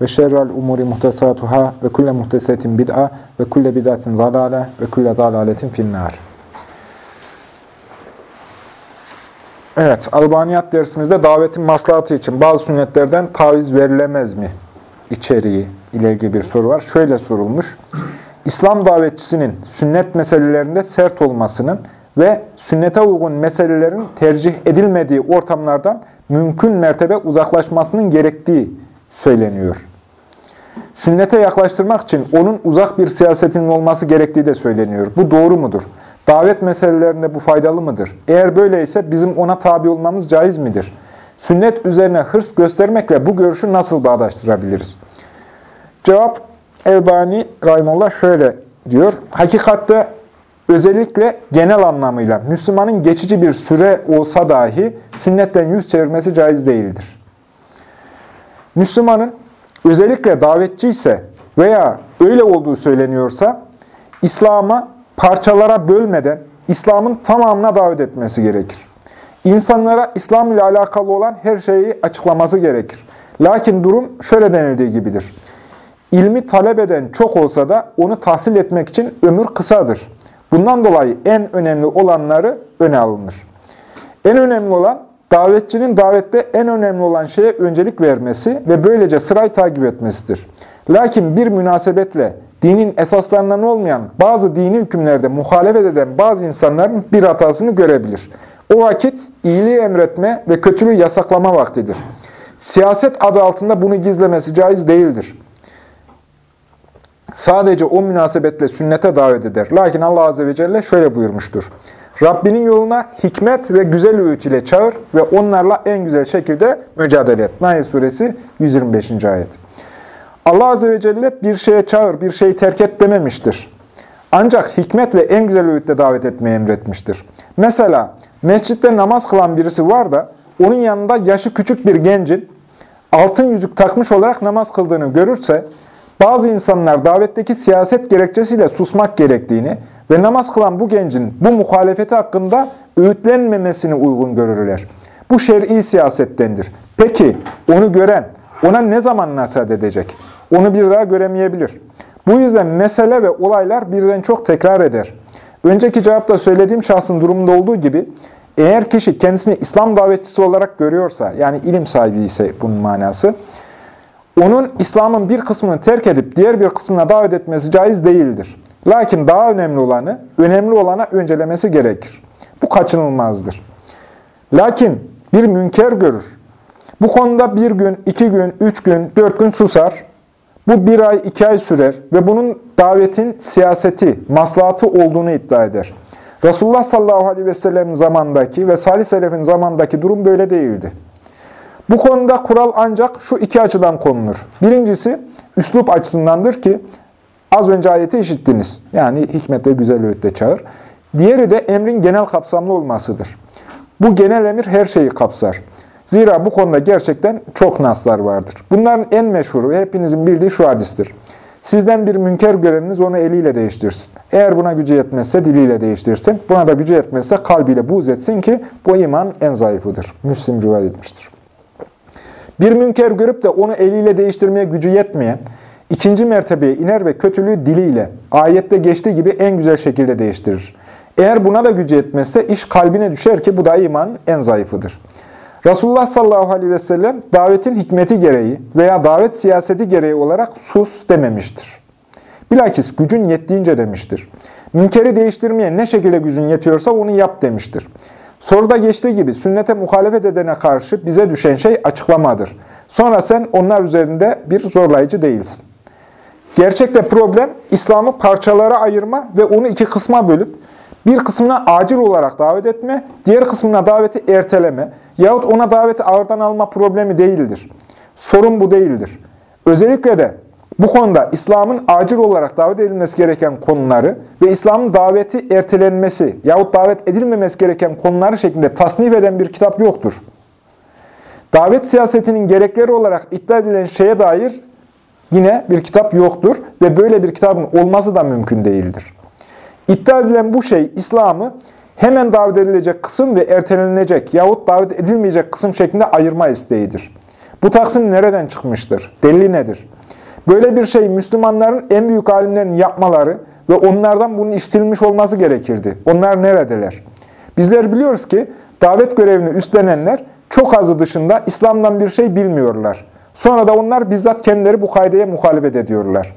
ve şerrel umuri muhtesatuhâ ve kulle muhtesetin bid'a ve kulle bid'atin zalâle ve kulle zalâletin finnâr. Evet, Albaniyat dersimizde davetin maslahatı için bazı sünnetlerden taviz verilemez mi? İçeriği ile ilgili bir soru var. Şöyle sorulmuş. İslam davetçisinin sünnet meselelerinde sert olmasının ve sünnete uygun meselelerin tercih edilmediği ortamlardan mümkün mertebe uzaklaşmasının gerektiği söyleniyor. Sünnete yaklaştırmak için onun uzak bir siyasetinin olması gerektiği de söyleniyor. Bu doğru mudur? Davet meselelerinde bu faydalı mıdır? Eğer böyleyse bizim ona tabi olmamız caiz midir? Sünnet üzerine hırs göstermekle bu görüşü nasıl bağdaştırabiliriz? Cevap Elbani Rahimullah şöyle diyor. Hakikatte özellikle genel anlamıyla Müslümanın geçici bir süre olsa dahi sünnetten yüz çevirmesi caiz değildir. Müslümanın özellikle davetçi ise veya öyle olduğu söyleniyorsa İslam'a parçalara bölmeden İslam'ın tamamına davet etmesi gerekir. İnsanlara İslam ile alakalı olan her şeyi açıklaması gerekir. Lakin durum şöyle denildiği gibidir. İlmi talep eden çok olsa da onu tahsil etmek için ömür kısadır. Bundan dolayı en önemli olanları öne alınır. En önemli olan davetçinin davette en önemli olan şeye öncelik vermesi ve böylece sırayı takip etmesidir. Lakin bir münasebetle dinin esaslarından olmayan bazı dini hükümlerde muhalefet eden bazı insanların bir hatasını görebilir. O vakit iyiliği emretme ve kötülüğü yasaklama vaktidir. Siyaset adı altında bunu gizlemesi caiz değildir. Sadece o münasebetle sünnete davet eder. Lakin Allah Azze ve Celle şöyle buyurmuştur. Rabbinin yoluna hikmet ve güzel öğüt ile çağır ve onlarla en güzel şekilde mücadele et. Nail Suresi 125. ayet. Allah Azze ve Celle bir şeye çağır, bir şeyi terk et dememiştir. Ancak hikmet ve en güzel öğütle davet etmeyi emretmiştir. Mesela mescitte namaz kılan birisi var da onun yanında yaşı küçük bir gencin altın yüzük takmış olarak namaz kıldığını görürse bazı insanlar davetteki siyaset gerekçesiyle susmak gerektiğini ve namaz kılan bu gencin bu muhalefeti hakkında öğütlenmemesini uygun görürler. Bu şer'i siyasettendir. Peki onu gören ona ne zaman nasihat edecek? Onu bir daha göremeyebilir. Bu yüzden mesele ve olaylar birden çok tekrar eder. Önceki cevapta söylediğim şahsın durumunda olduğu gibi eğer kişi kendisini İslam davetçisi olarak görüyorsa, yani ilim sahibi ise bunun manası, onun İslam'ın bir kısmını terk edip diğer bir kısmına davet etmesi caiz değildir. Lakin daha önemli olanı, önemli olana öncelemesi gerekir. Bu kaçınılmazdır. Lakin bir münker görür. Bu konuda bir gün, iki gün, üç gün, dört gün susar. Bu bir ay, iki ay sürer ve bunun davetin siyaseti, maslahatı olduğunu iddia eder. Resulullah sallallahu aleyhi ve sellem'in zamandaki ve salih selefin zamandaki durum böyle değildi. Bu konuda kural ancak şu iki açıdan konulur. Birincisi, üslup açısındandır ki, az önce ayeti işittiniz. Yani hikmetle güzel öğütle çağır. Diğeri de emrin genel kapsamlı olmasıdır. Bu genel emir her şeyi kapsar. Zira bu konuda gerçekten çok naslar vardır. Bunların en meşhuru ve hepinizin bildiği şu hadistir. Sizden bir münker göreniniz onu eliyle değiştirsin. Eğer buna gücü yetmezse diliyle değiştirsin. Buna da gücü yetmezse kalbiyle buğz etsin ki bu iman en zayıfıdır. Müslim rivayet etmiştir. Bir münker görüp de onu eliyle değiştirmeye gücü yetmeyen, ikinci mertebeye iner ve kötülüğü diliyle, ayette geçtiği gibi en güzel şekilde değiştirir. Eğer buna da gücü yetmezse iş kalbine düşer ki bu da imanın en zayıfıdır. Resulullah sallallahu aleyhi ve sellem davetin hikmeti gereği veya davet siyaseti gereği olarak sus dememiştir. Bilakis gücün yettiğince demiştir. Münkeri değiştirmeye ne şekilde gücün yetiyorsa onu yap demiştir. Soruda geçtiği gibi sünnete muhalefet edene karşı bize düşen şey açıklamadır. Sonra sen onlar üzerinde bir zorlayıcı değilsin. Gerçekte problem İslam'ı parçalara ayırma ve onu iki kısma bölüp bir kısmına acil olarak davet etme, diğer kısmına daveti erteleme yahut ona daveti ağırdan alma problemi değildir. Sorun bu değildir. Özellikle de Bu konuda İslam'ın acil olarak davet edilmesi gereken konuları ve İslam'ın daveti ertelenmesi yahut davet edilmemesi gereken konuları şeklinde tasnif eden bir kitap yoktur. Davet siyasetinin gerekleri olarak iddia edilen şeye dair yine bir kitap yoktur ve böyle bir kitabın olması da mümkün değildir. İddia edilen bu şey İslam'ı hemen davet edilecek kısım ve ertelenecek yahut davet edilmeyecek kısım şeklinde ayırma isteğidir. Bu taksim nereden çıkmıştır? Delili nedir? Böyle bir şey Müslümanların en büyük alimlerin yapmaları ve onlardan bunun işitilmiş olması gerekirdi. Onlar neredeler? Bizler biliyoruz ki davet görevini üstlenenler çok azı dışında İslam'dan bir şey bilmiyorlar. Sonra da onlar bizzat kendileri bu kaideye muhalefet ediyorlar.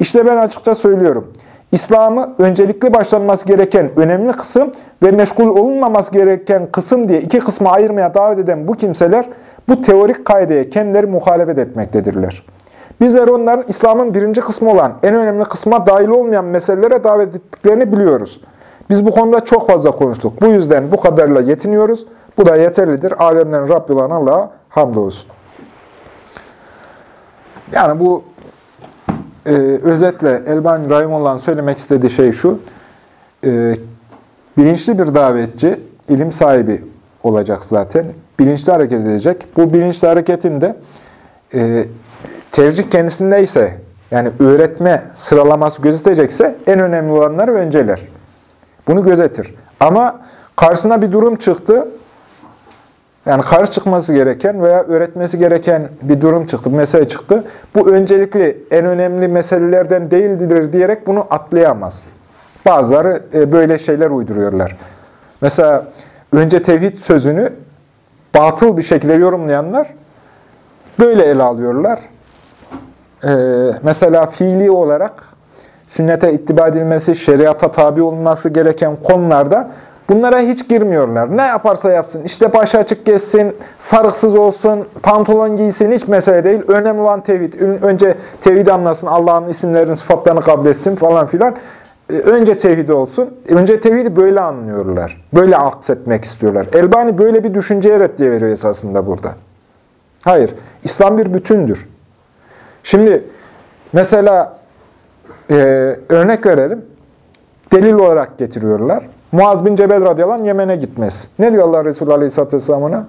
İşte ben açıkça söylüyorum. İslam'ı öncelikli başlanması gereken önemli kısım ve meşgul olunmaması gereken kısım diye iki kısma ayırmaya davet eden bu kimseler bu teorik kaideye kendileri muhalefet etmektedirler. Bizler onların İslam'ın birinci kısmı olan en önemli kısma dahil olmayan meselelere davet ettiklerini biliyoruz. Biz bu konuda çok fazla konuştuk. Bu yüzden bu kadarıyla yetiniyoruz. Bu da yeterlidir. Alemlerin Rabbi olan Allah'a hamdolsun. Yani bu e, özetle Elbani Rahimullah'ın söylemek istediği şey şu. E, bilinçli bir davetçi, ilim sahibi olacak zaten. Bilinçli hareket edecek. Bu bilinçli hareketin de e, tercih kendisindeyse, yani öğretme sıralaması gözetecekse en önemli olanları önceler. Bunu gözetir. Ama karşısına bir durum çıktı. Yani karşı çıkması gereken veya öğretmesi gereken bir durum çıktı, bir mesele çıktı. Bu öncelikli, en önemli meselelerden değildir diyerek bunu atlayamaz. Bazıları e, böyle şeyler uyduruyorlar. Mesela önce tevhid sözünü batıl bir şekilde yorumlayanlar böyle ele alıyorlar. Ee, mesela fiili olarak sünnete ittiba edilmesi, şeriata tabi olması gereken konularda bunlara hiç girmiyorlar. Ne yaparsa yapsın, işte başı açık geçsin, sarıksız olsun, pantolon giysin hiç mesele değil. Önemli olan tevhid. Önce tevhid anlasın, Allah'ın isimlerini, sıfatlarını kabul etsin falan filan. Ee, önce tevhid olsun. Önce tevhidi böyle anlıyorlar. Böyle aksetmek istiyorlar. Elbani böyle bir düşünceye reddiye veriyor esasında burada. Hayır. İslam bir bütündür. Şimdi mesela e, örnek verelim. Delil olarak getiriyorlar. Muaz bin Cebel radıyallahu anh Yemen'e gitmez. Ne diyor Allah Resulü aleyhisselatü vesselam ona?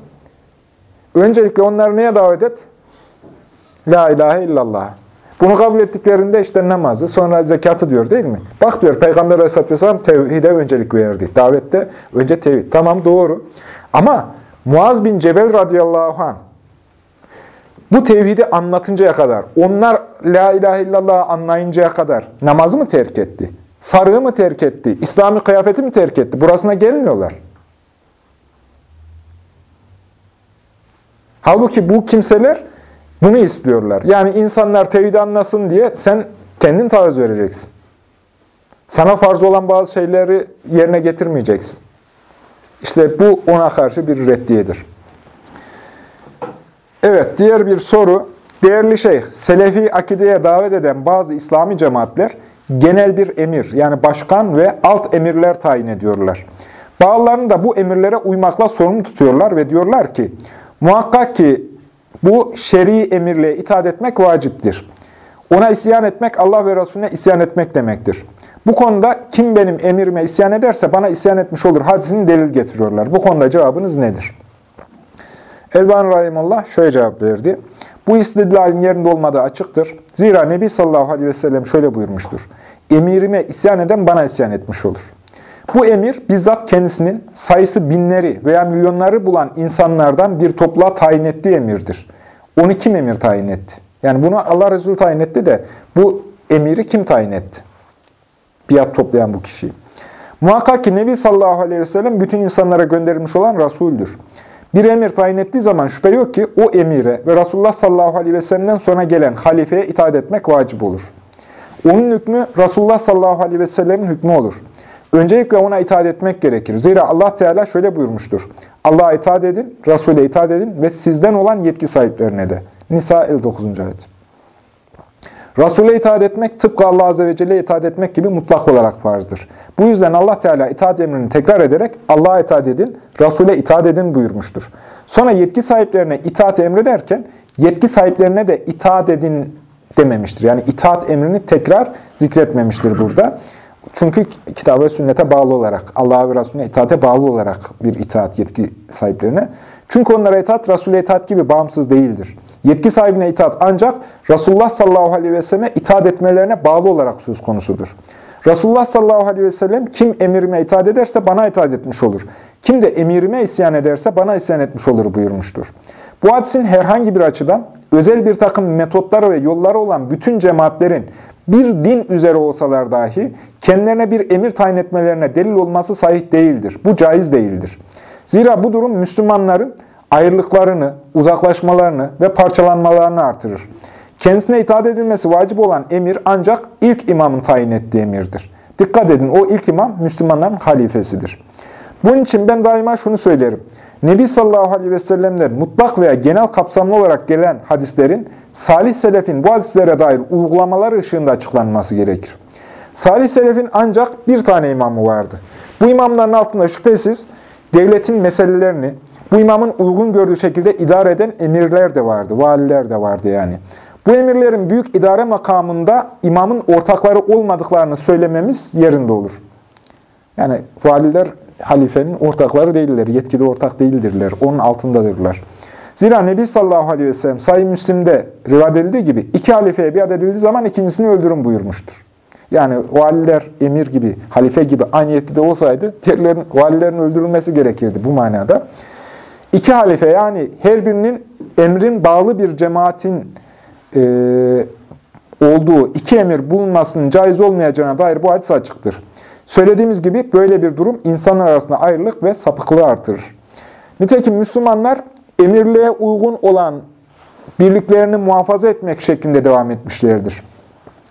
Öncelikle onları neye davet et? La ilahe illallah. Bunu kabul ettiklerinde işte namazı, sonra zekatı diyor değil mi? Bak diyor Peygamber aleyhisselatü vesselam tevhide öncelik verdi. Davette önce tevhid. Tamam doğru. Ama Muaz bin Cebel radıyallahu anh bu tevhidi anlatıncaya kadar, onlar la ilahe illallah anlayıncaya kadar namazı mı terk etti? Sarığı mı terk etti? İslami kıyafeti mi terk etti? Burasına gelmiyorlar. Halbuki bu kimseler bunu istiyorlar. Yani insanlar tevhidi anlasın diye sen kendin taviz vereceksin. Sana farz olan bazı şeyleri yerine getirmeyeceksin. İşte bu ona karşı bir reddiyedir. Evet, diğer bir soru. Değerli şeyh, Selefi akideye davet eden bazı İslami cemaatler genel bir emir, yani başkan ve alt emirler tayin ediyorlar. Bazılarını da bu emirlere uymakla sorumlu tutuyorlar ve diyorlar ki, muhakkak ki bu şer'i emirle itaat etmek vaciptir. Ona isyan etmek, Allah ve Resulüne isyan etmek demektir. Bu konuda kim benim emirime isyan ederse bana isyan etmiş olur hadisini delil getiriyorlar. Bu konuda cevabınız nedir? Elban Rahimullah şöyle cevap verdi. Bu istidlalin yerinde olmadığı açıktır. Zira Nebi sallallahu aleyhi ve sellem şöyle buyurmuştur. Emirime isyan eden bana isyan etmiş olur. Bu emir bizzat kendisinin sayısı binleri veya milyonları bulan insanlardan bir topluğa tayin ettiği emirdir. Onu kim emir tayin etti? Yani bunu Allah Resulü tayin etti de bu emiri kim tayin etti? Biat toplayan bu kişi. Muhakkak ki Nebi sallallahu aleyhi ve sellem bütün insanlara gönderilmiş olan Resul'dür. Bir emir tayin ettiği zaman şüphe yok ki o emire ve Resulullah sallallahu aleyhi ve sellem'den sonra gelen halifeye itaat etmek vacip olur. Onun hükmü Resulullah sallallahu aleyhi ve sellemin hükmü olur. Öncelikle ona itaat etmek gerekir. Zira Allah Teala şöyle buyurmuştur. Allah'a itaat edin, Resul'e itaat edin ve sizden olan yetki sahiplerine de. Nisa 59. ayet. Resul'e itaat etmek tıpkı Allah Azze ve Celle'ye itaat etmek gibi mutlak olarak farzdır. Bu yüzden Allah Teala itaat emrini tekrar ederek Allah'a itaat edin, Resul'e itaat edin buyurmuştur. Sonra yetki sahiplerine itaat emrederken yetki sahiplerine de itaat edin dememiştir. Yani itaat emrini tekrar zikretmemiştir burada. Çünkü kitap ve sünnete bağlı olarak, Allah'a ve Resulüne itaate bağlı olarak bir itaat yetki sahiplerine. Çünkü onlara itaat, Resul'e itaat gibi bağımsız değildir. Yetki sahibine itaat ancak Resulullah sallallahu aleyhi ve selleme itaat etmelerine bağlı olarak söz konusudur. Resulullah sallallahu aleyhi ve sellem kim emirime itaat ederse bana itaat etmiş olur. Kim de emirime isyan ederse bana isyan etmiş olur buyurmuştur. Bu hadisin herhangi bir açıdan özel bir takım metotları ve yolları olan bütün cemaatlerin bir din üzere olsalar dahi kendilerine bir emir tayin etmelerine delil olması sahih değildir. Bu caiz değildir. Zira bu durum Müslümanların ayrılıklarını, uzaklaşmalarını ve parçalanmalarını artırır. Kendisine itaat edilmesi vacip olan emir ancak ilk imamın tayin ettiği emirdir. Dikkat edin o ilk imam Müslümanların halifesidir. Bunun için ben daima şunu söylerim. Nebi sallallahu aleyhi ve sellem'den mutlak veya genel kapsamlı olarak gelen hadislerin salih selefin bu hadislere dair uygulamaları ışığında açıklanması gerekir. Salih selefin ancak bir tane imamı vardı. Bu imamların altında şüphesiz devletin meselelerini bu imamın uygun gördüğü şekilde idare eden emirler de vardı, valiler de vardı yani. Bu emirlerin büyük idare makamında imamın ortakları olmadıklarını söylememiz yerinde olur. Yani valiler halifenin ortakları değiller, yetkili ortak değildirler, onun altındadırlar. Zira Nebi sallallahu aleyhi ve sellem Sayı Müslim'de rivayet edildiği gibi iki halifeye biat edildiği zaman ikincisini öldürün buyurmuştur. Yani valiler emir gibi, halife gibi aynı yetkide olsaydı valilerin öldürülmesi gerekirdi bu manada. İki halife yani her birinin emrin bağlı bir cemaatin e, olduğu iki emir bulunmasının caiz olmayacağına dair bu hadis açıktır. Söylediğimiz gibi böyle bir durum insanlar arasında ayrılık ve sapıklığı artırır. Nitekim Müslümanlar emirliğe uygun olan birliklerini muhafaza etmek şeklinde devam etmişlerdir.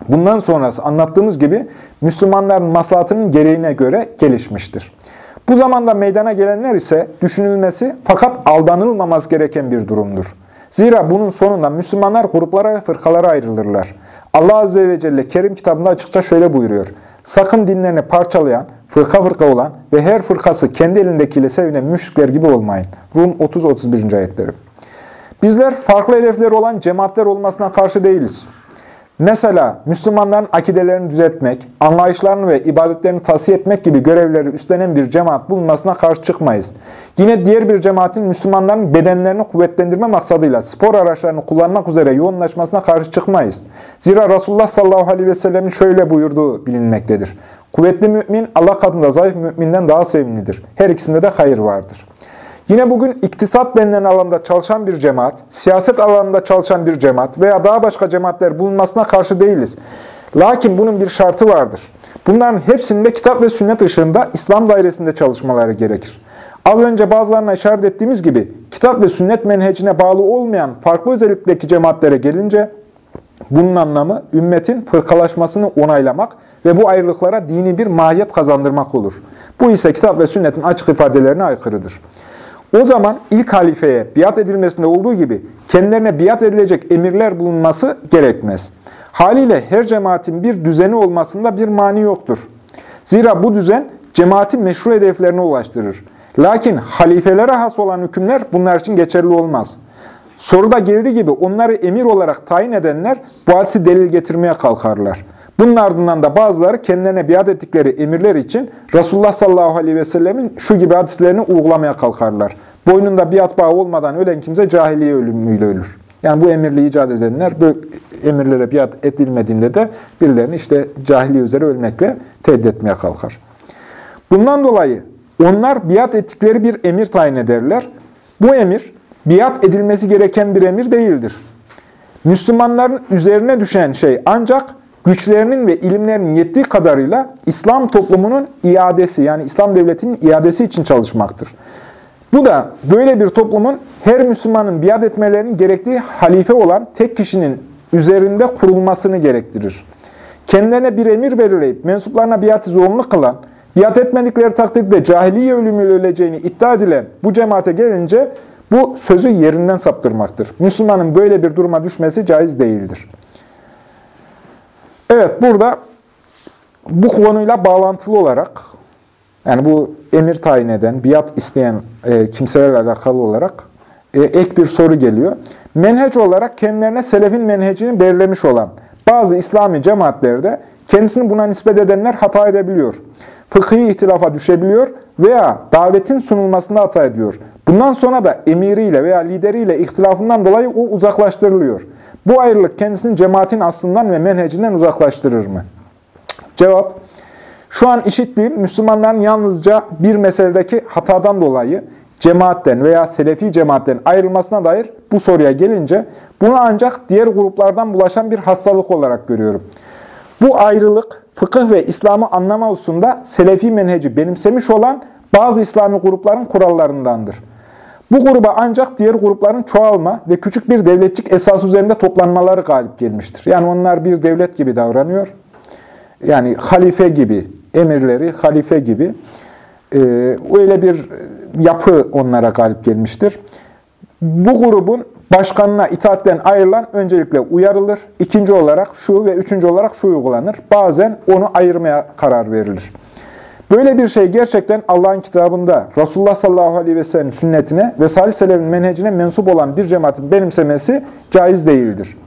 Bundan sonrası anlattığımız gibi Müslümanların maslahatının gereğine göre gelişmiştir. Bu zamanda meydana gelenler ise düşünülmesi fakat aldanılmaması gereken bir durumdur. Zira bunun sonunda Müslümanlar gruplara ve fırkalara ayrılırlar. Allah Azze ve Celle Kerim kitabında açıkça şöyle buyuruyor. Sakın dinlerini parçalayan, fırka fırka olan ve her fırkası kendi elindekiyle sevinen müşrikler gibi olmayın. Rum 30-31. ayetleri. Bizler farklı hedefleri olan cemaatler olmasına karşı değiliz. Mesela Müslümanların akidelerini düzeltmek, anlayışlarını ve ibadetlerini tasfiye etmek gibi görevleri üstlenen bir cemaat bulunmasına karşı çıkmayız. Yine diğer bir cemaatin Müslümanların bedenlerini kuvvetlendirme maksadıyla spor araçlarını kullanmak üzere yoğunlaşmasına karşı çıkmayız. Zira Resulullah sallallahu aleyhi ve sellemin şöyle buyurduğu bilinmektedir. Kuvvetli mümin Allah katında zayıf müminden daha sevimlidir. Her ikisinde de hayır vardır. Yine bugün iktisat denilen alanda çalışan bir cemaat, siyaset alanında çalışan bir cemaat veya daha başka cemaatler bulunmasına karşı değiliz. Lakin bunun bir şartı vardır. Bunların hepsinde kitap ve sünnet ışığında İslam dairesinde çalışmaları gerekir. Az önce bazılarına işaret ettiğimiz gibi kitap ve sünnet menhecine bağlı olmayan farklı özellikteki cemaatlere gelince bunun anlamı ümmetin fırkalaşmasını onaylamak ve bu ayrılıklara dini bir mahiyet kazandırmak olur. Bu ise kitap ve sünnetin açık ifadelerine aykırıdır. O zaman ilk halifeye biat edilmesinde olduğu gibi kendilerine biat edilecek emirler bulunması gerekmez. Haliyle her cemaatin bir düzeni olmasında bir mani yoktur. Zira bu düzen cemaatin meşru hedeflerine ulaştırır. Lakin halifelere has olan hükümler bunlar için geçerli olmaz. Soruda geldiği gibi onları emir olarak tayin edenler bu hadisi delil getirmeye kalkarlar. Bunun ardından da bazıları kendilerine biat ettikleri emirler için Resulullah sallallahu aleyhi ve sellemin şu gibi hadislerini uygulamaya kalkarlar. Boynunda biat bağı olmadan ölen kimse cahiliye ölümüyle ölür. Yani bu emirliği icat edenler bu emirlere biat edilmediğinde de birilerini işte cahiliye üzere ölmekle tehdit etmeye kalkar. Bundan dolayı onlar biat ettikleri bir emir tayin ederler. Bu emir biat edilmesi gereken bir emir değildir. Müslümanların üzerine düşen şey ancak güçlerinin ve ilimlerinin yettiği kadarıyla İslam toplumunun iadesi yani İslam devletinin iadesi için çalışmaktır. Bu da böyle bir toplumun her Müslümanın biat etmelerinin gerektiği halife olan tek kişinin üzerinde kurulmasını gerektirir. Kendilerine bir emir belirleyip mensuplarına biatı zorunlu kılan, biat etmedikleri takdirde cahiliye ölümüyle öleceğini iddia edilen bu cemaate gelince bu sözü yerinden saptırmaktır. Müslümanın böyle bir duruma düşmesi caiz değildir. Evet, burada bu konuyla bağlantılı olarak, yani bu emir tayin eden, biat isteyen e, kimselerle alakalı olarak e, ek bir soru geliyor. menheç olarak kendilerine selefin menhecini belirlemiş olan bazı İslami cemaatlerde kendisini buna nispet edenler hata edebiliyor. Fıkhi ihtilafa düşebiliyor veya davetin sunulmasında hata ediyor. Bundan sonra da emiriyle veya lideriyle ihtilafından dolayı o uzaklaştırılıyor. Bu ayrılık kendisini cemaatin aslından ve menhecinden uzaklaştırır mı? Cevap, şu an işittiğim Müslümanların yalnızca bir meseledeki hatadan dolayı cemaatten veya selefi cemaatten ayrılmasına dair bu soruya gelince bunu ancak diğer gruplardan bulaşan bir hastalık olarak görüyorum. Bu ayrılık fıkıh ve İslam'ı anlama hususunda selefi menheci benimsemiş olan bazı İslami grupların kurallarındandır. Bu gruba ancak diğer grupların çoğalma ve küçük bir devletçik esas üzerinde toplanmaları galip gelmiştir. Yani onlar bir devlet gibi davranıyor. Yani halife gibi, emirleri halife gibi. Ee, öyle bir yapı onlara galip gelmiştir. Bu grubun başkanına itaatten ayrılan öncelikle uyarılır. İkinci olarak şu ve üçüncü olarak şu uygulanır. Bazen onu ayırmaya karar verilir. Böyle bir şey gerçekten Allah'ın kitabında Resulullah sallallahu aleyhi ve sellem sünnetine ve salih selefin menhecine mensup olan bir cemaatin benimsemesi caiz değildir.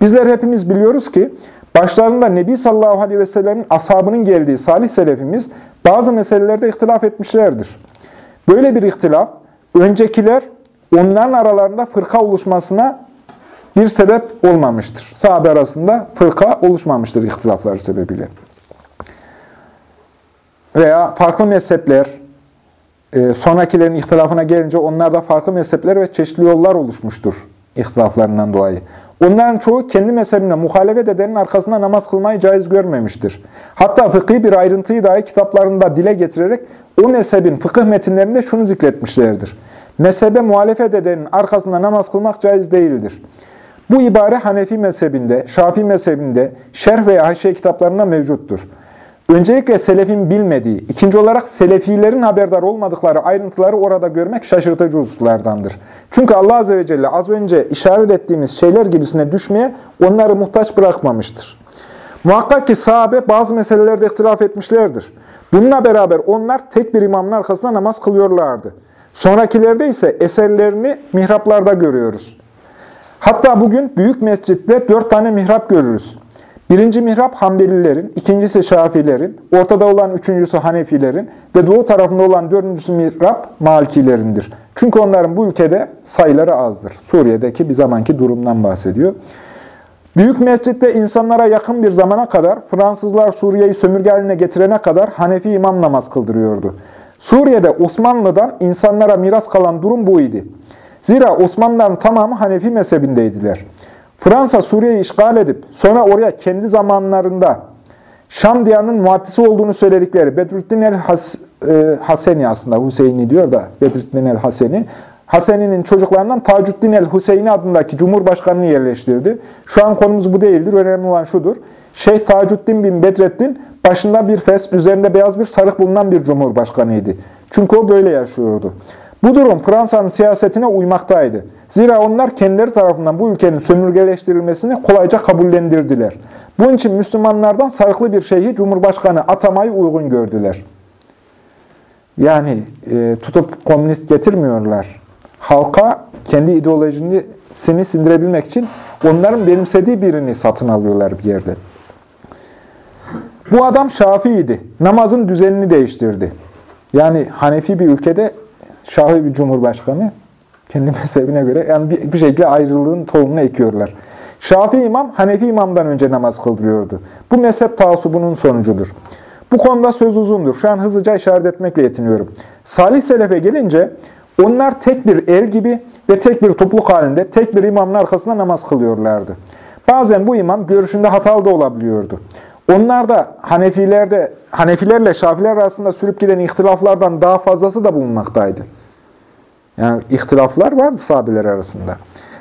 Bizler hepimiz biliyoruz ki başlarında Nebi sallallahu aleyhi ve sellemin ashabının geldiği salih selefimiz bazı meselelerde ihtilaf etmişlerdir. Böyle bir ihtilaf öncekiler onların aralarında fırka oluşmasına bir sebep olmamıştır. Sahabe arasında fırka oluşmamıştır ihtilafları sebebiyle veya farklı mezhepler, e, sonrakilerin ihtilafına gelince onlarda farklı mezhepler ve çeşitli yollar oluşmuştur ihtilaflarından dolayı. Onların çoğu kendi mezhebine muhalefet edenin arkasında namaz kılmayı caiz görmemiştir. Hatta fıkhi bir ayrıntıyı dahi kitaplarında dile getirerek o mezhebin fıkıh metinlerinde şunu zikretmişlerdir. Mezhebe muhalefet edenin arkasında namaz kılmak caiz değildir. Bu ibare Hanefi mezhebinde, Şafii mezhebinde, şerh veya haşiye kitaplarında mevcuttur. Öncelikle selefin bilmediği, ikinci olarak selefilerin haberdar olmadıkları ayrıntıları orada görmek şaşırtıcı hususlardandır. Çünkü Allah Azze ve Celle az önce işaret ettiğimiz şeyler gibisine düşmeye onları muhtaç bırakmamıştır. Muhakkak ki sahabe bazı meselelerde ihtilaf etmişlerdir. Bununla beraber onlar tek bir imamın arkasında namaz kılıyorlardı. Sonrakilerde ise eserlerini mihraplarda görüyoruz. Hatta bugün büyük mescitte dört tane mihrap görürüz. Birinci mihrap Hanbelilerin, ikincisi Şafilerin, ortada olan üçüncüsü Hanefilerin ve doğu tarafında olan dördüncüsü mihrap Malikilerindir. Çünkü onların bu ülkede sayıları azdır. Suriye'deki bir zamanki durumdan bahsediyor. Büyük mescitte insanlara yakın bir zamana kadar Fransızlar Suriye'yi sömürge haline getirene kadar Hanefi imam namaz kıldırıyordu. Suriye'de Osmanlı'dan insanlara miras kalan durum bu idi. Zira Osmanlıların tamamı Hanefi mezhebindeydiler. Fransa Suriye'yi işgal edip sonra oraya kendi zamanlarında Şam diyarının muhaddisi olduğunu söyledikleri Bedrüddin el-Haseni e, aslında Hüseyin'i diyor da Bedrüddin el-Haseni. Haseni'nin çocuklarından Tacuddin el-Hüseyini adındaki Cumhurbaşkanını yerleştirdi. Şu an konumuz bu değildir. Önemli olan şudur. Şeyh Tacuddin bin Bedrettin başında bir fes, üzerinde beyaz bir sarık bulunan bir cumhurbaşkanıydı. Çünkü o böyle yaşıyordu. Bu durum Fransa'nın siyasetine uymaktaydı. Zira onlar kendileri tarafından bu ülkenin sömürgeleştirilmesini kolayca kabullendirdiler. Bunun için Müslümanlardan sarıklı bir şeyhi Cumhurbaşkanı atamayı uygun gördüler. Yani e, tutup komünist getirmiyorlar. Halka kendi ideolojisini sindirebilmek için onların benimsediği birini satın alıyorlar bir yerde. Bu adam Şafii'ydi. Namazın düzenini değiştirdi. Yani Hanefi bir ülkede Şahi bir cumhurbaşkanı kendi mezhebine göre yani bir, bir şekilde ayrılığın tohumunu ekiyorlar. Şafi imam Hanefi imamdan önce namaz kıldırıyordu. Bu mezhep taasubunun sonucudur. Bu konuda söz uzundur. Şu an hızlıca işaret etmekle yetiniyorum. Salih Selefe gelince onlar tek bir el gibi ve tek bir topluluk halinde tek bir imamın arkasında namaz kılıyorlardı. Bazen bu imam görüşünde hatalı da olabiliyordu. Onlar da Hanefilerde, Hanefilerle Şafiler arasında sürüp giden ihtilaflardan daha fazlası da bulunmaktaydı. Yani ihtilaflar vardı sahabeler arasında.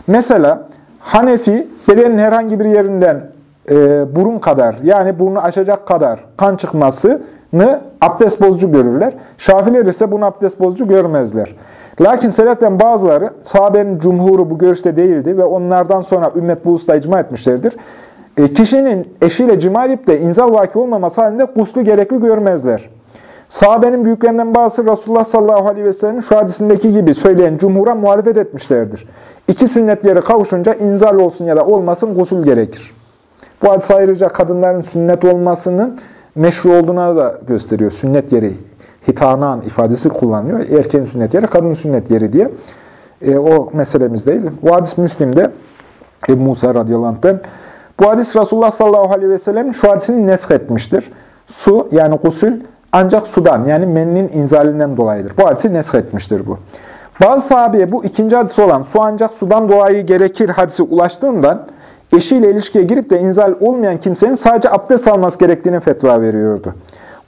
Mesela Hanefi bedenin herhangi bir yerinden e, burun kadar yani burnu aşacak kadar kan çıkmasını abdest bozucu görürler. Şafiler ise bunu abdest bozucu görmezler. Lakin seleften bazıları sahabenin cumhuru bu görüşte değildi ve onlardan sonra ümmet bu usta icma etmişlerdir. E, kişinin eşiyle cima edip de inzal vaki olmaması halinde guslu gerekli görmezler. Sahabenin büyüklerinden bazısı Resulullah sallallahu aleyhi ve sellem'in şu hadisindeki gibi söyleyen cumhura muhalefet etmişlerdir. İki sünnet yeri kavuşunca inzal olsun ya da olmasın gusül gerekir. Bu hadis ayrıca kadınların sünnet olmasının meşru olduğuna da gösteriyor. Sünnet yeri, hitanan ifadesi kullanılıyor. Erkeğin sünnet yeri, kadın sünnet yeri diye. E, o meselemiz değil. Bu hadis Müslim'de Ebu Musa radıyallahu anh'ten. Bu hadis Resulullah sallallahu aleyhi ve sellem şu hadisini nesk etmiştir. Su yani gusül ancak sudan yani mennin inzalinden dolayıdır. Bu hadisi nesk etmiştir bu. Bazı sahabeye bu ikinci hadis olan su ancak sudan dolayı gerekir hadisi ulaştığından eşiyle ilişkiye girip de inzal olmayan kimsenin sadece abdest alması gerektiğini fetva veriyordu.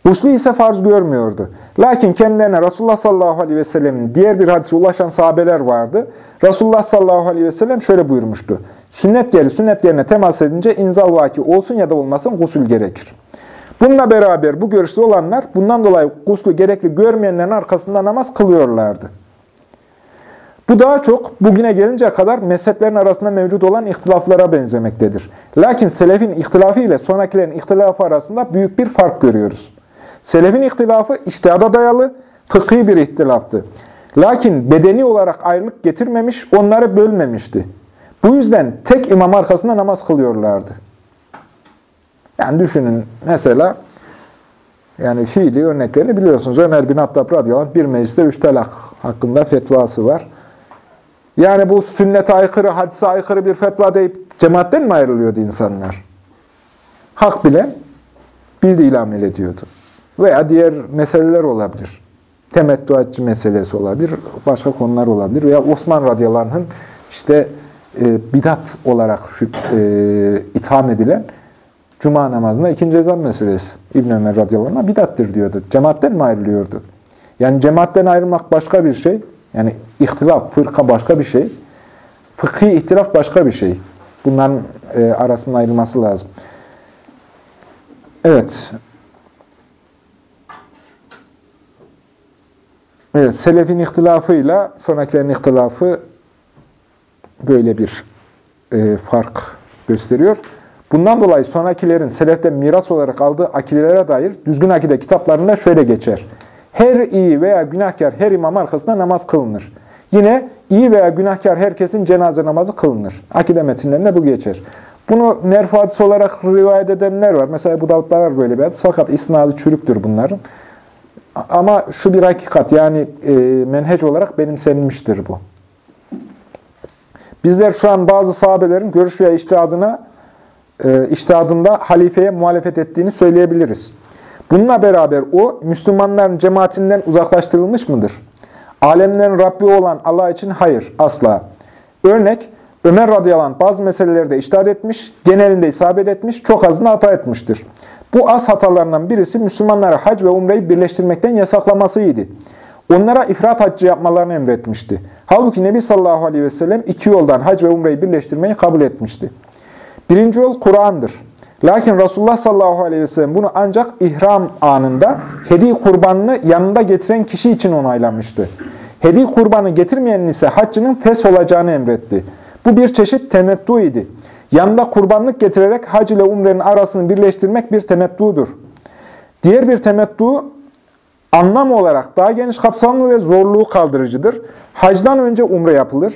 Guslü ise farz görmüyordu. Lakin kendilerine Resulullah sallallahu aleyhi ve sellemin diğer bir hadise ulaşan sahabeler vardı. Resulullah sallallahu aleyhi ve sellem şöyle buyurmuştu. Sünnet yeri sünnet yerine temas edince inzal vaki olsun ya da olmasın gusül gerekir. Bununla beraber bu görüşte olanlar bundan dolayı guslu gerekli görmeyenlerin arkasında namaz kılıyorlardı. Bu daha çok bugüne gelinceye kadar mezheplerin arasında mevcut olan ihtilaflara benzemektedir. Lakin selefin ihtilafı ile sonrakilerin ihtilafı arasında büyük bir fark görüyoruz. Selefin ihtilafı iştihada dayalı, fıkhi bir ihtilaftı. Lakin bedeni olarak ayrılık getirmemiş, onları bölmemişti. Bu yüzden tek imam arkasında namaz kılıyorlardı. Yani düşünün mesela yani fiili örneklerini biliyorsunuz. Ömer bin Hattab radıyallahu bir mecliste üç talak hakkında fetvası var. Yani bu sünnete aykırı, hadise aykırı bir fetva deyip cemaatten mi ayrılıyordu insanlar? Hak bilen bildiğiyle amel ediyordu. Veya diğer meseleler olabilir. Temettuatçı meselesi olabilir, başka konular olabilir. Veya Osman radıyallahu anh'ın işte e, bidat olarak şu, e, itham edilen Cuma namazında ikinci ezan meselesi. İbn Ömer radıyallahu anh bidattir diyordu. Cemaatten mi ayrılıyordu? Yani cemaatten ayrılmak başka bir şey. Yani ihtilaf, fırka başka bir şey. Fıkhi ihtilaf başka bir şey. Bunların e, arasında ayrılması lazım. Evet. Evet, selefin ihtilafıyla sonrakilerin ihtilafı böyle bir e, fark gösteriyor. Bundan dolayı sonrakilerin seleften miras olarak aldığı akidelere dair düzgün akide kitaplarında şöyle geçer. Her iyi veya günahkar her imam arkasında namaz kılınır. Yine iyi veya günahkar herkesin cenaze namazı kılınır. Akide metinlerinde bu geçer. Bunu merfu olarak rivayet edenler var. Mesela bu Davud'da var böyle bir. Fakat isnadı çürüktür bunların. Ama şu bir hakikat yani e, menhec olarak benimsenmiştir bu. Bizler şu an bazı sahabelerin görüş veya iştihadına, e, iştihadında halifeye muhalefet ettiğini söyleyebiliriz. Bununla beraber o, Müslümanların cemaatinden uzaklaştırılmış mıdır? Alemlerin Rabbi olan Allah için hayır, asla. Örnek, Ömer radıyallahu anh bazı meselelerde iştahat etmiş, genelinde isabet etmiş, çok azını hata etmiştir. Bu az hatalarından birisi Müslümanlara hac ve umreyi birleştirmekten yasaklamasıydı. Onlara ifrat haccı yapmalarını emretmişti. Halbuki Nebi sallallahu aleyhi ve sellem iki yoldan hac ve umreyi birleştirmeyi kabul etmişti. Birinci yol Kur'an'dır. Lakin Resulullah sallallahu aleyhi ve sellem bunu ancak ihram anında hediye kurbanını yanında getiren kişi için onaylamıştı. Hediye kurbanı getirmeyenin ise haccının fes olacağını emretti. Bu bir çeşit temettu idi. Yanında kurbanlık getirerek hac ile umrenin arasını birleştirmek bir temettudur. Diğer bir temettu anlam olarak daha geniş kapsamlı ve zorluğu kaldırıcıdır. Hacdan önce umre yapılır.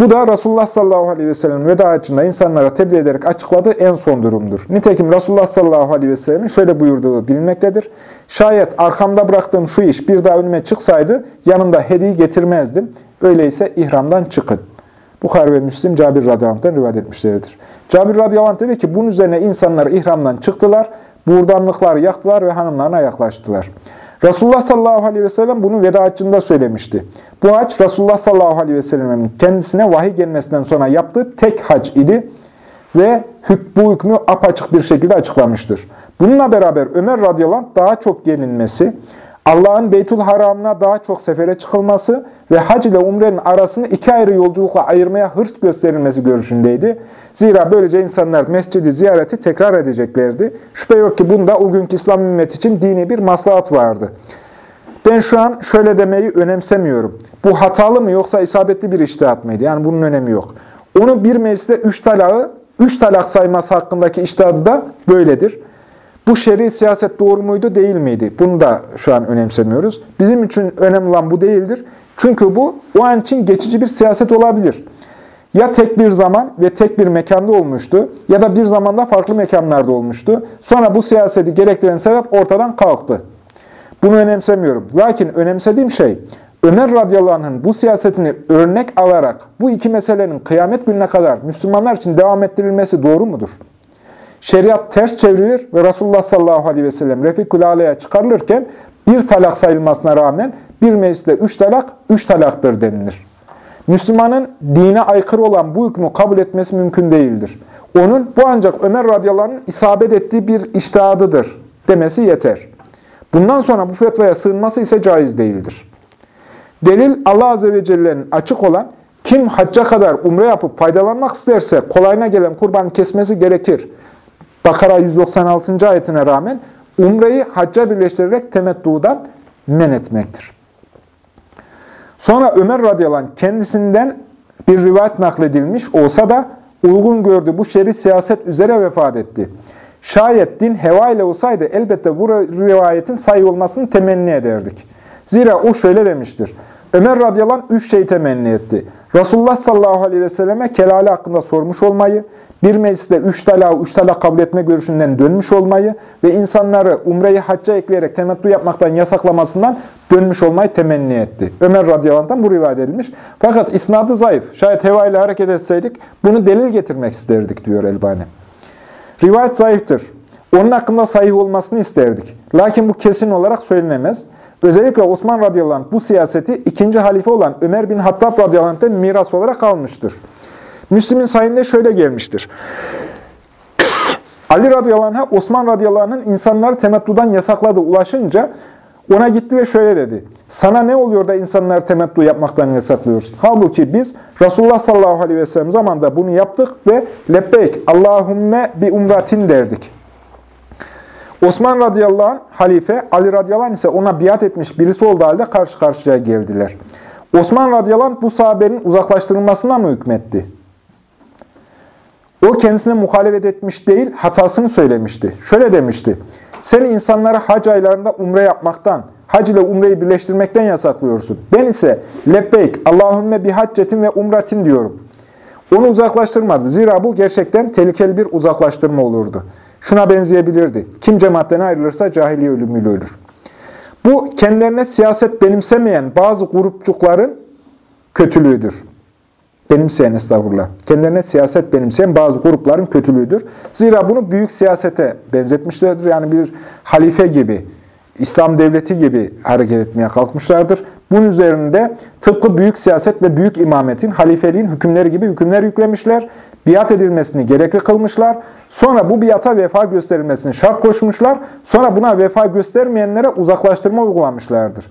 Bu da Resulullah sallallahu aleyhi ve sellem veda hacında insanlara tebliğ ederek açıkladığı en son durumdur. Nitekim Resulullah sallallahu aleyhi ve sellemin şöyle buyurduğu bilinmektedir. Şayet arkamda bıraktığım şu iş bir daha önüme çıksaydı yanımda hediye getirmezdim. Öyleyse ihramdan çıkın. Bukhari ve Müslim Cabir radıyallahu rivayet etmişlerdir. Cabir radıyallahu dedi ki bunun üzerine insanlar ihramdan çıktılar, buğurdanlıkları yaktılar ve hanımlarına yaklaştılar. Resulullah sallallahu aleyhi ve sellem bunu veda haccında söylemişti. Bu hac Resulullah sallallahu aleyhi ve sellem'in kendisine vahiy gelmesinden sonra yaptığı tek hac idi ve bu hükmü apaçık bir şekilde açıklamıştır. Bununla beraber Ömer radıyallahu anh daha çok gelinmesi, Allah'ın Beytül Haram'ına daha çok sefere çıkılması ve hac ile umrenin arasını iki ayrı yolculukla ayırmaya hırs gösterilmesi görüşündeydi. Zira böylece insanlar mescidi ziyareti tekrar edeceklerdi. Şüphe yok ki bunda o günkü İslam ümmeti için dini bir maslahat vardı. Ben şu an şöyle demeyi önemsemiyorum. Bu hatalı mı yoksa isabetli bir iştihat mıydı? Yani bunun önemi yok. Onu bir mecliste üç talağı, üç talak sayması hakkındaki iştihadı da böyledir. Bu şer'i siyaset doğru muydu, değil miydi? Bunu da şu an önemsemiyoruz. Bizim için önemli olan bu değildir. Çünkü bu o an için geçici bir siyaset olabilir. Ya tek bir zaman ve tek bir mekanda olmuştu ya da bir zamanda farklı mekanlarda olmuştu. Sonra bu siyaseti gerektiren sebep ortadan kalktı. Bunu önemsemiyorum. Lakin önemsediğim şey Ömer radıyallahu bu siyasetini örnek alarak bu iki meselenin kıyamet gününe kadar Müslümanlar için devam ettirilmesi doğru mudur? Şeriat ters çevrilir ve Resulullah sallallahu aleyhi ve sellem Refikül Aleyh'e çıkarılırken bir talak sayılmasına rağmen bir mecliste üç talak, üç talaktır denilir. Müslümanın dine aykırı olan bu hükmü kabul etmesi mümkün değildir. Onun bu ancak Ömer radıyallahu isabet ettiği bir iştihadıdır demesi yeter. Bundan sonra bu fetvaya sığınması ise caiz değildir. Delil Allah Azze ve Celle'nin açık olan kim hacca kadar umre yapıp faydalanmak isterse kolayına gelen kurban kesmesi gerekir. Bakara 196. ayetine rağmen umreyi hacca birleştirerek temettuğdan men etmektir. Sonra Ömer radıyallahu anh kendisinden bir rivayet nakledilmiş olsa da uygun gördü bu şer'i siyaset üzere vefat etti. Şayet din heva ile olsaydı elbette bu rivayetin sayı olmasını temenni ederdik. Zira o şöyle demiştir. Ömer radıyallahu anh üç şey temenni etti. Resulullah sallallahu aleyhi ve selleme kelale hakkında sormuş olmayı, bir mecliste üç talak, üç talak kabul etme görüşünden dönmüş olmayı ve insanları umreyi hacca ekleyerek temettü yapmaktan yasaklamasından dönmüş olmayı temenni etti. Ömer radıyallahu bu rivayet edilmiş. Fakat isnadı zayıf. Şayet heva ile hareket etseydik bunu delil getirmek isterdik diyor Elbani. Rivayet zayıftır. Onun hakkında sahih olmasını isterdik. Lakin bu kesin olarak söylenemez. Özellikle Osman radıyallahu anh bu siyaseti ikinci halife olan Ömer bin Hattab radıyallahu anh'ten miras olarak almıştır. Müslim'in sayında şöyle gelmiştir. Ali radıyallahu anh'a Osman radıyallahu anh'ın insanları temettudan yasakladı ulaşınca ona gitti ve şöyle dedi. Sana ne oluyor da insanları temettu yapmaktan yasaklıyorsun? Halbuki biz Resulullah sallallahu aleyhi ve sellem zamanında bunu yaptık ve lebbeyk Allahümme bi umratin derdik. Osman radıyallahu anh halife, Ali radıyallahu anh ise ona biat etmiş birisi olduğu halde karşı karşıya geldiler. Osman radıyallahu anh bu sahabenin uzaklaştırılmasına mı hükmetti? O kendisine muhalefet etmiş değil, hatasını söylemişti. Şöyle demişti, seni insanlara hac aylarında umre yapmaktan, hac ile umreyi birleştirmekten yasaklıyorsun. Ben ise lebbeyk, Allahümme bir haccetin ve umratin diyorum. Onu uzaklaştırmadı. Zira bu gerçekten tehlikeli bir uzaklaştırma olurdu. Şuna benzeyebilirdi. Kim cemaatten ayrılırsa cahiliye ölümüyle ölür. Bu kendilerine siyaset benimsemeyen bazı grupçukların kötülüğüdür. Benimseyen estağfurullah. Kendilerine siyaset benimseyen bazı grupların kötülüğüdür. Zira bunu büyük siyasete benzetmişlerdir. Yani bir halife gibi, İslam devleti gibi hareket etmeye kalkmışlardır. Bunun üzerinde tıpkı büyük siyaset ve büyük imametin, halifeliğin hükümleri gibi hükümler yüklemişler. Biat edilmesini gerekli kılmışlar. Sonra bu biata vefa gösterilmesini şart koşmuşlar. Sonra buna vefa göstermeyenlere uzaklaştırma uygulamışlardır.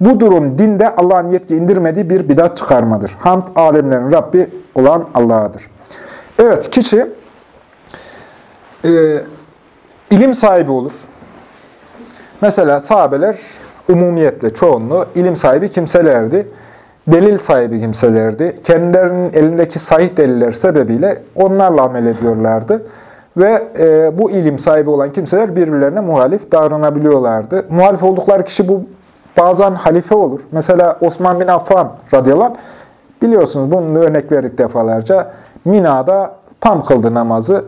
Bu durum dinde Allah'ın yetki indirmediği bir bidat çıkarmadır. Hamd alemlerin Rabbi olan Allah'adır. Evet, kişi e, ilim sahibi olur. Mesela sahabeler umumiyetle çoğunluğu ilim sahibi kimselerdi. Delil sahibi kimselerdi. Kendilerinin elindeki sahih deliller sebebiyle onlarla amel ediyorlardı. Ve e, bu ilim sahibi olan kimseler birbirlerine muhalif davranabiliyorlardı. Muhalif oldukları kişi bu bazen halife olur. Mesela Osman bin Affan radıyallahu anh, biliyorsunuz bunun örnek verdik defalarca. Mina'da tam kıldı namazı.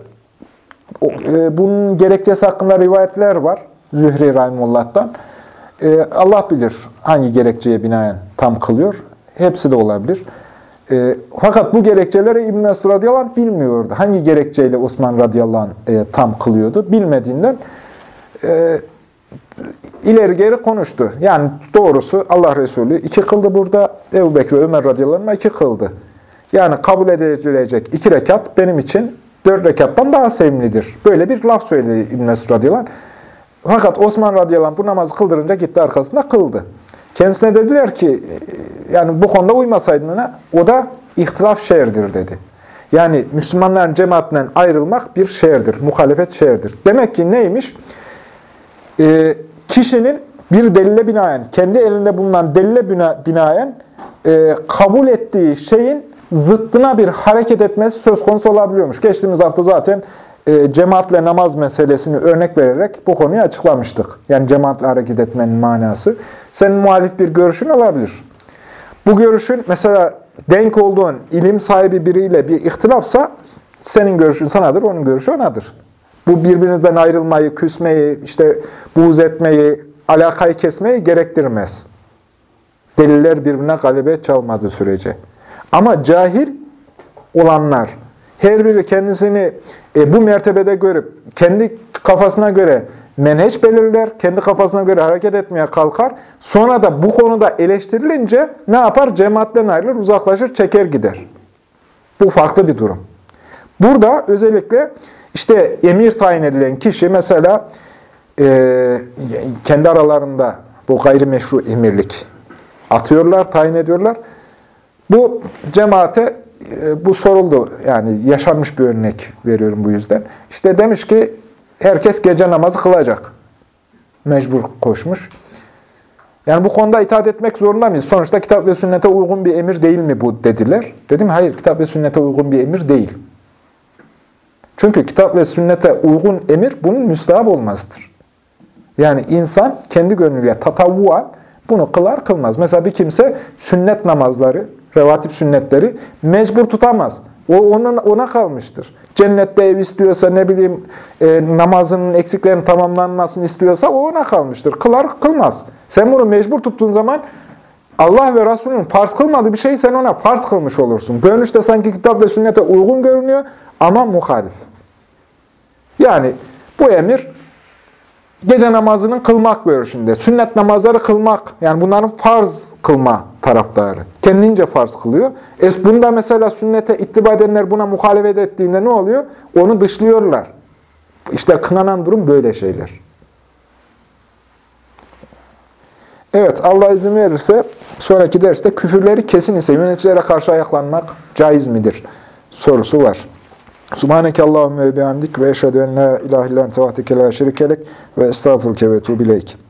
E, bunun gerekçesi hakkında rivayetler var. Zühri Rahimullah'tan. E, Allah bilir hangi gerekçeye binaen tam kılıyor. Hepsi de olabilir. E, fakat bu gerekçeleri İbn-i Mesud radıyallahu anh bilmiyordu. Hangi gerekçeyle Osman radıyallahu anh e, tam kılıyordu bilmediğinden e, ileri geri konuştu. Yani doğrusu Allah Resulü iki kıldı burada. Ebu Bekir Ömer radıyallahu anh iki kıldı. Yani kabul edilecek iki rekat benim için dört rekattan daha sevimlidir. Böyle bir laf söyledi İbn-i Mesud radıyallahu anh. Fakat Osman radıyallahu bu namazı kıldırınca gitti arkasında kıldı. Kendisine dediler ki yani bu konuda uymasaydın ona o da ihtilaf şerdir dedi. Yani Müslümanların cemaatinden ayrılmak bir şerdir, muhalefet şerdir. Demek ki neymiş? Ee, kişinin bir delile binaen, kendi elinde bulunan delile binaen e, kabul ettiği şeyin zıttına bir hareket etmesi söz konusu olabiliyormuş. Geçtiğimiz hafta zaten e, cemaatle namaz meselesini örnek vererek bu konuyu açıklamıştık. Yani cemaatle hareket etmenin manası. Senin muhalif bir görüşün olabilir. Bu görüşün mesela denk olduğun ilim sahibi biriyle bir ihtilafsa senin görüşün sanadır, onun görüşü onadır. Bu birbirinizden ayrılmayı, küsmeyi, işte buğz etmeyi, alakayı kesmeyi gerektirmez. Deliller birbirine galebe çalmadığı sürece. Ama cahil olanlar, her biri kendisini e, bu mertebede görüp, kendi kafasına göre menheç belirler, kendi kafasına göre hareket etmeye kalkar. Sonra da bu konuda eleştirilince ne yapar? Cemaatten ayrılır, uzaklaşır, çeker gider. Bu farklı bir durum. Burada özellikle işte emir tayin edilen kişi mesela e, kendi aralarında bu gayrimeşru emirlik atıyorlar, tayin ediyorlar. Bu cemaate bu soruldu. Yani yaşanmış bir örnek veriyorum bu yüzden. İşte demiş ki herkes gece namazı kılacak. Mecbur koşmuş. Yani bu konuda itaat etmek zorunda mıyız? Sonuçta kitap ve sünnete uygun bir emir değil mi bu dediler. Dedim hayır kitap ve sünnete uygun bir emir değil. Çünkü kitap ve sünnete uygun emir bunun müstahap olmasıdır. Yani insan kendi gönlüyle tatavvuan bunu kılar kılmaz. Mesela bir kimse sünnet namazları, revatip sünnetleri mecbur tutamaz. O onun ona kalmıştır. Cennette ev istiyorsa ne bileyim e, namazının eksiklerinin tamamlanmasını istiyorsa o ona kalmıştır. Kılar kılmaz. Sen bunu mecbur tuttuğun zaman Allah ve Resulünün farz kılmadığı bir şeyi sen ona farz kılmış olursun. Görünüşte sanki kitap ve sünnete uygun görünüyor ama muhalif. Yani bu emir gece namazının kılmak görüşünde. Sünnet namazları kılmak, yani bunların farz kılma taraftarı. Kendince farz kılıyor. Es bunda mesela sünnete ittiba edenler buna muhalefet ettiğinde ne oluyor? Onu dışlıyorlar. İşte kınanan durum böyle şeyler. Evet, Allah izin verirse sonraki derste küfürleri kesin ise yöneticilere karşı ayaklanmak caiz midir? Sorusu var. Subhaneke Allahümme ve bihamdik ve eşhedü en la ilahe illan tevahdike la şerikelek ve estağfurke ve tuğbileyk.